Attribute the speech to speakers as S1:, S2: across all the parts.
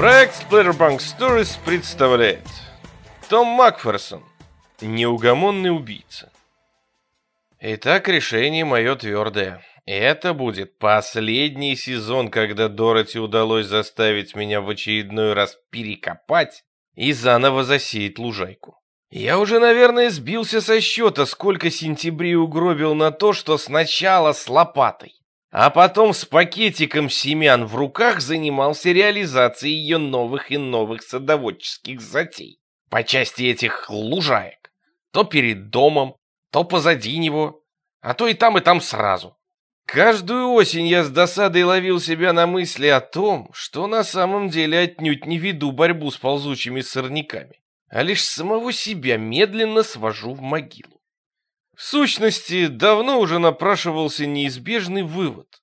S1: Проект Splatterpunk Stories представляет Том Макферсон Неугомонный убийца Итак, решение мое твердое. Это будет последний сезон, когда Дороти удалось заставить меня в очередной раз перекопать и заново засеять лужайку. Я уже, наверное, сбился со счета, сколько сентябрей угробил на то, что сначала с лопатой, а потом с пакетиком семян в руках занимался реализацией ее новых и новых садоводческих затей по части этих лужаек. То перед домом, то позади него, а то и там, и там сразу. Каждую осень я с досадой ловил себя на мысли о том, что на самом деле отнюдь не веду борьбу с ползучими сорняками, а лишь самого себя медленно свожу в могилу. В сущности, давно уже напрашивался неизбежный вывод,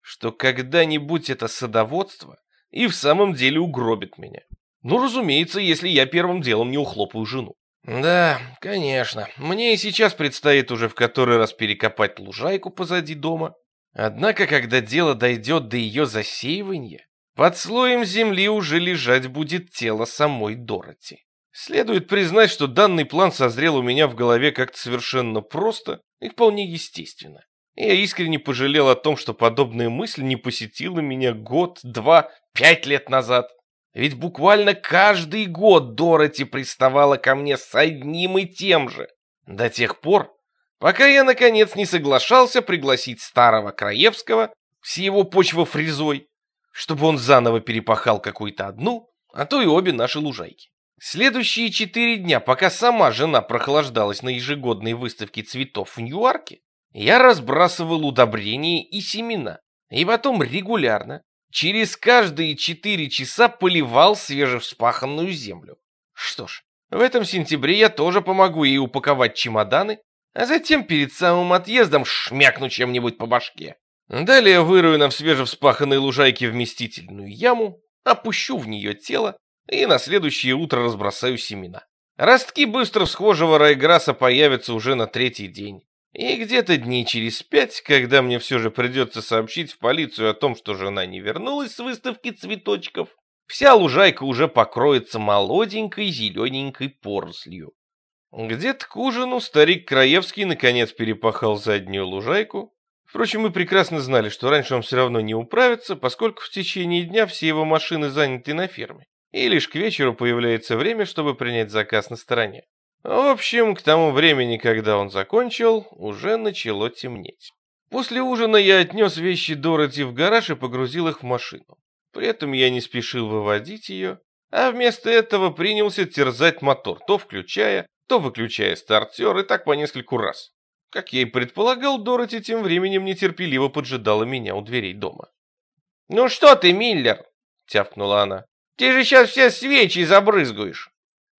S1: что когда-нибудь это садоводство и в самом деле угробит меня. Ну, разумеется, если я первым делом не ухлопаю жену. Да, конечно. Мне и сейчас предстоит уже в который раз перекопать лужайку позади дома. Однако, когда дело дойдет до ее засеивания, под слоем земли уже лежать будет тело самой Дороти. Следует признать, что данный план созрел у меня в голове как-то совершенно просто и вполне естественно. Я искренне пожалел о том, что подобная мысль не посетила меня год, два, пять лет назад. Ведь буквально каждый год Дороти приставала ко мне с одним и тем же. До тех пор, пока я, наконец, не соглашался пригласить старого Краевского с его почвофрезой, чтобы он заново перепахал какую-то одну, а то и обе наши лужайки. Следующие четыре дня, пока сама жена прохлаждалась на ежегодной выставке цветов в Ньюарке, я разбрасывал удобрения и семена, и потом регулярно, через каждые четыре часа поливал свежевспаханную землю. Что ж, в этом сентябре я тоже помогу ей упаковать чемоданы, а затем перед самым отъездом шмякну чем-нибудь по башке. Далее вырою на свежевспаханной лужайке вместительную яму, опущу в нее тело и на следующее утро разбросаю семена. Ростки быстро всхожего райграсса появятся уже на третий день. И где-то дней через пять, когда мне все же придется сообщить в полицию о том, что жена не вернулась с выставки цветочков, вся лужайка уже покроется молоденькой зелененькой порослью. Где-то к ужину старик Краевский наконец перепахал заднюю лужайку. Впрочем, мы прекрасно знали, что раньше он все равно не управится, поскольку в течение дня все его машины заняты на ферме, и лишь к вечеру появляется время, чтобы принять заказ на стороне. В общем, к тому времени, когда он закончил, уже начало темнеть. После ужина я отнес вещи Дороти в гараж и погрузил их в машину. При этом я не спешил выводить ее, а вместо этого принялся терзать мотор, то включая, то выключая стартер, и так по нескольку раз. Как я и предполагал, Дороти тем временем нетерпеливо поджидала меня у дверей дома. «Ну что ты, Миллер?» — тявкнула она. «Ты же сейчас все свечи забрызгуешь!»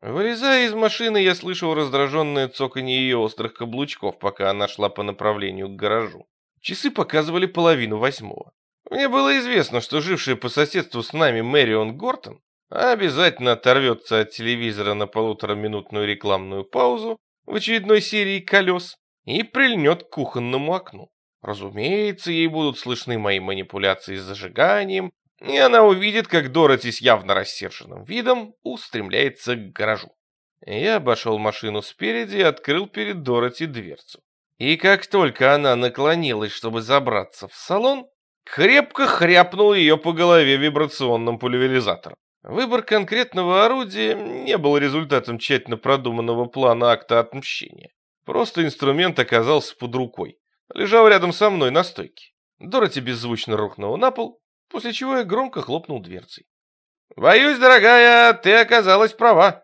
S1: Вылезая из машины, я слышал раздраженное цоканье ее острых каблучков, пока она шла по направлению к гаражу. Часы показывали половину восьмого. Мне было известно, что жившая по соседству с нами Мэрион Гортон обязательно оторвется от телевизора на полутораминутную рекламную паузу в очередной серии «Колес» и прильнет к кухонному окну. Разумеется, ей будут слышны мои манипуляции с зажиганием, и она увидит, как Дороти с явно рассерженным видом устремляется к гаражу. Я обошел машину спереди и открыл перед Дороти дверцу. И как только она наклонилась, чтобы забраться в салон, крепко хряпнул ее по голове вибрационным пульверизатором. Выбор конкретного орудия не был результатом тщательно продуманного плана акта отмщения. Просто инструмент оказался под рукой. Лежал рядом со мной на стойке. Дороти беззвучно рухнула на пол после чего я громко хлопнул дверцей. «Боюсь, дорогая, ты оказалась права».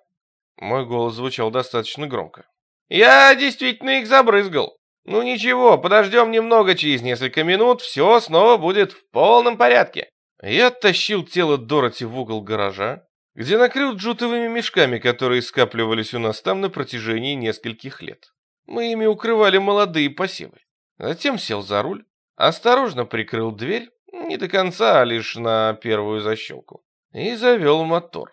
S1: Мой голос звучал достаточно громко. «Я действительно их забрызгал. Ну ничего, подождем немного, через несколько минут все снова будет в полном порядке». Я оттащил тело Дороти в угол гаража, где накрыл джутовыми мешками, которые скапливались у нас там на протяжении нескольких лет. Мы ими укрывали молодые посевы. Затем сел за руль, осторожно прикрыл дверь, не до конца, а лишь на первую защелку, и завел мотор.